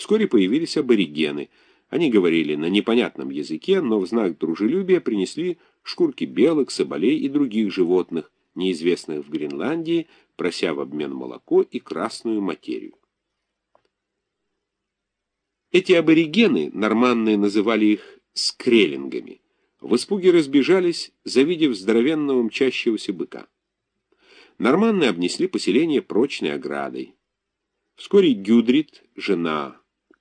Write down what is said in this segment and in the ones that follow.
Вскоре появились аборигены. Они говорили на непонятном языке, но в знак дружелюбия принесли шкурки белок, соболей и других животных, неизвестных в Гренландии, прося в обмен молоко и красную материю. Эти аборигены, норманные называли их скреллингами, в испуге разбежались, завидев здоровенного мчащегося быка. Норманны обнесли поселение прочной оградой. Вскоре Гюдрит, жена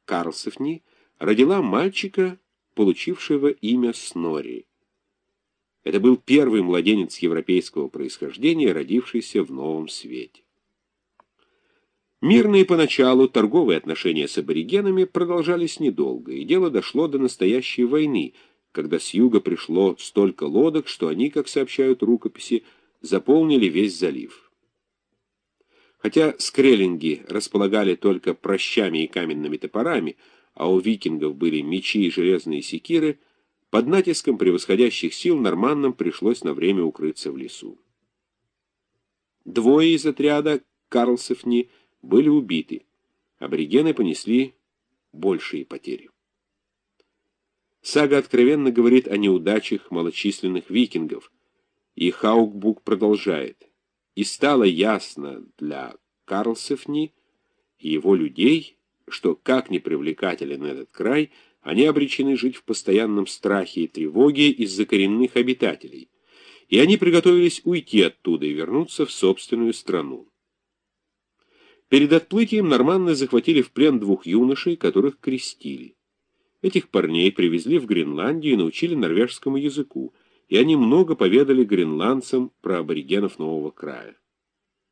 Карлсофни, родила мальчика, получившего имя Снори. Это был первый младенец европейского происхождения, родившийся в новом свете. Мирные поначалу торговые отношения с аборигенами продолжались недолго, и дело дошло до настоящей войны, когда с юга пришло столько лодок, что они, как сообщают рукописи, заполнили весь залив. Хотя скреллинги располагали только прощами и каменными топорами, а у викингов были мечи и железные секиры, под натиском превосходящих сил норманнам пришлось на время укрыться в лесу. Двое из отряда Карлсофни были убиты, аборигены понесли большие потери. Сага откровенно говорит о неудачах малочисленных викингов – и Хаукбук продолжает. И стало ясно для Карлсефни и его людей, что как ни привлекателен этот край, они обречены жить в постоянном страхе и тревоге из-за коренных обитателей, и они приготовились уйти оттуда и вернуться в собственную страну. Перед отплытием норманны захватили в плен двух юношей, которых крестили. Этих парней привезли в Гренландию и научили норвежскому языку, и они много поведали гренландцам про аборигенов нового края.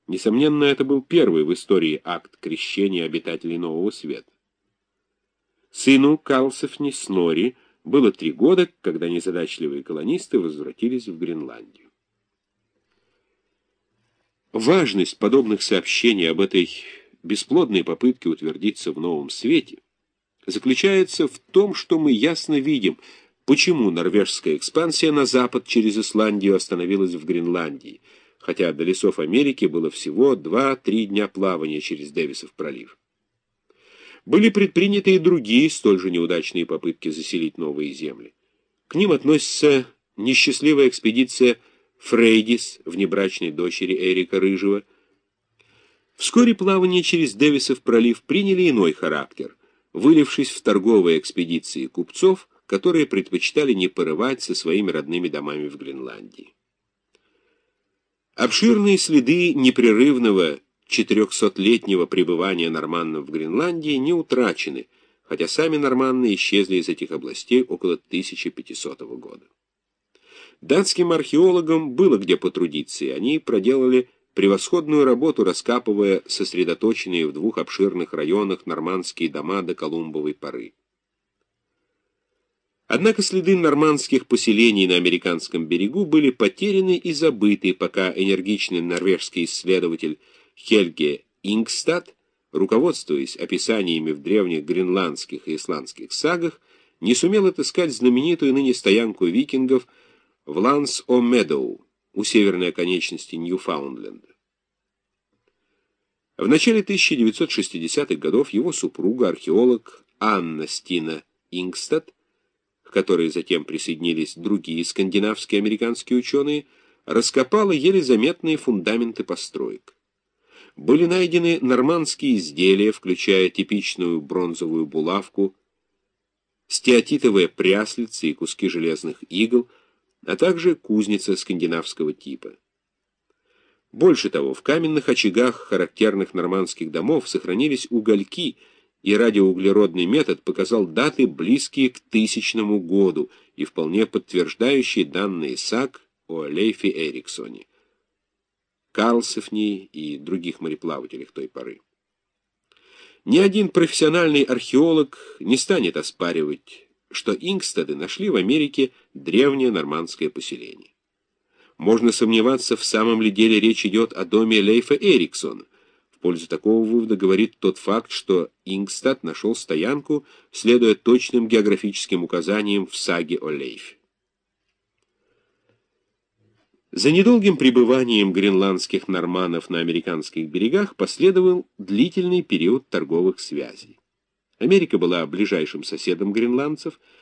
Несомненно, это был первый в истории акт крещения обитателей Нового Света. Сыну Карлсофни Снори было три года, когда незадачливые колонисты возвратились в Гренландию. Важность подобных сообщений об этой бесплодной попытке утвердиться в новом свете заключается в том, что мы ясно видим – Почему норвежская экспансия на запад через Исландию остановилась в Гренландии, хотя до лесов Америки было всего 2-3 дня плавания через Дэвисов пролив? Были предприняты и другие столь же неудачные попытки заселить новые земли. К ним относится несчастливая экспедиция Фрейдис, внебрачной дочери Эрика Рыжего. Вскоре плавание через Дэвисов пролив приняли иной характер, вылившись в торговые экспедиции купцов – которые предпочитали не порывать со своими родными домами в Гренландии. Обширные следы непрерывного 400-летнего пребывания норманнов в Гренландии не утрачены, хотя сами норманны исчезли из этих областей около 1500 года. Датским археологам было где потрудиться, и они проделали превосходную работу, раскапывая сосредоточенные в двух обширных районах нормандские дома до Колумбовой поры. Однако следы нормандских поселений на американском берегу были потеряны и забыты, пока энергичный норвежский исследователь Хельге Ингстад, руководствуясь описаниями в древних гренландских и исландских сагах, не сумел отыскать знаменитую ныне стоянку викингов в Ланс-О-Медоу у северной оконечности Ньюфаундленда. В начале 1960-х годов его супруга, археолог Анна Стина Ингстад, к которой затем присоединились другие скандинавские американские ученые, раскопала еле заметные фундаменты построек. Были найдены нормандские изделия, включая типичную бронзовую булавку, стеатитовые пряслицы и куски железных игл, а также кузница скандинавского типа. Больше того, в каменных очагах характерных нормандских домов сохранились угольки – и радиоуглеродный метод показал даты, близкие к тысячному году и вполне подтверждающие данные САК о Лейфе Эриксоне, Карлсофне и других мореплавателях той поры. Ни один профессиональный археолог не станет оспаривать, что Ингстады нашли в Америке древнее нормандское поселение. Можно сомневаться, в самом ли деле речь идет о доме Лейфа Эриксона, в пользу такого вывода говорит тот факт, что Ингстад нашел стоянку, следуя точным географическим указаниям в саге о Лейфе. За недолгим пребыванием гренландских норманов на американских берегах последовал длительный период торговых связей. Америка была ближайшим соседом гренландцев,